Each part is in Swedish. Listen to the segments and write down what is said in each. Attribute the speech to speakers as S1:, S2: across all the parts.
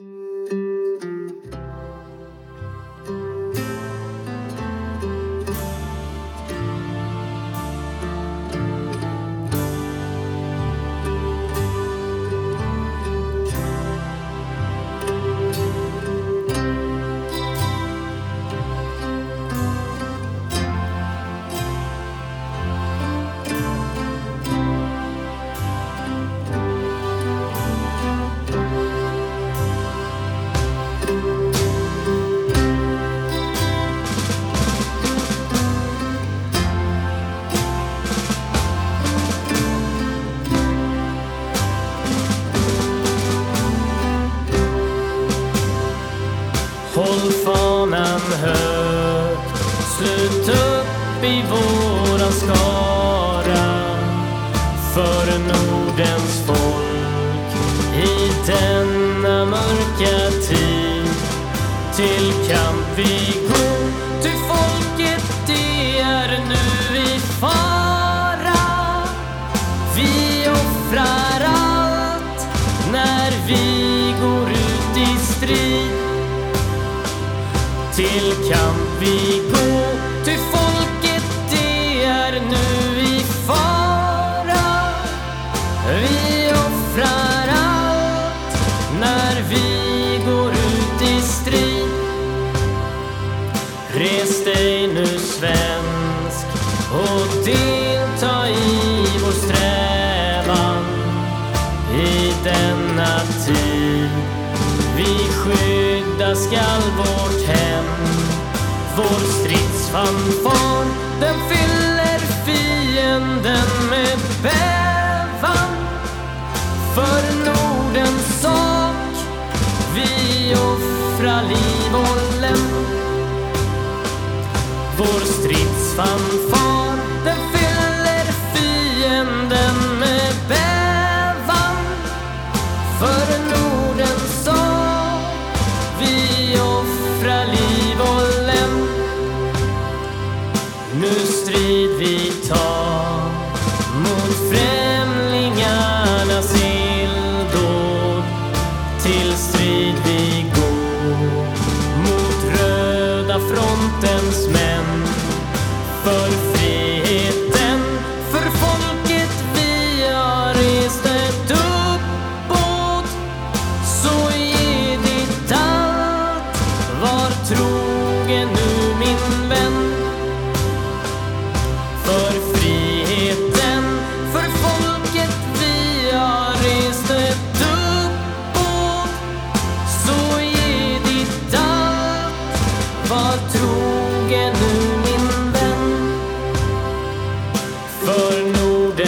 S1: Mm. Håll fanan högt, slut upp i våran skara för Nordens folk i denna mörka tid. Till kamp vi går, ty folket det är nu i fara. Vi offrar till kamp vi gå. Ty folket det är nu i fara. Vi offrar allt när vi går ut i strid. Res dig nu svensk och delta i vår strävan i denna tid. Vi skydda skall vårt hem. Vår stridsfanfar den fyller fienden med bävan. För Nordens sak vi offrar liv och lem. Vår stridsfanfar den fyller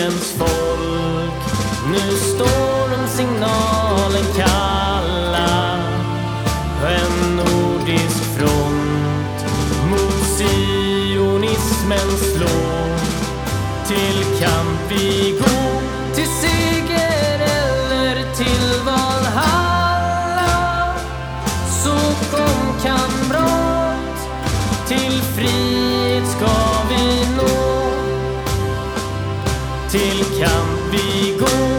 S1: Nordens folk, nu stormsignalen kalla. En nordisk front mot sionismen slår Till kamp vi går, till seger eller till Valhalla. Så kom kamrat, till frihet ska till kamp vi gå